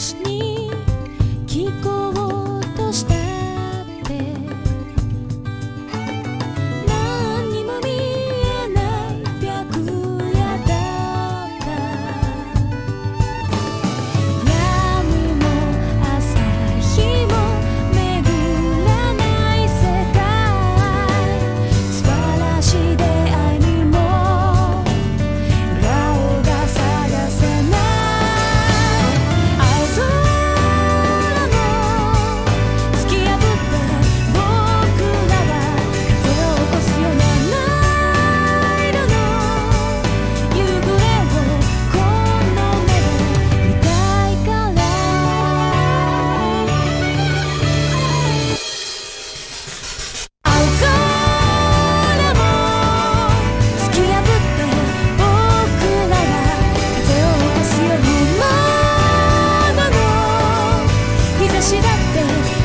just need 私だって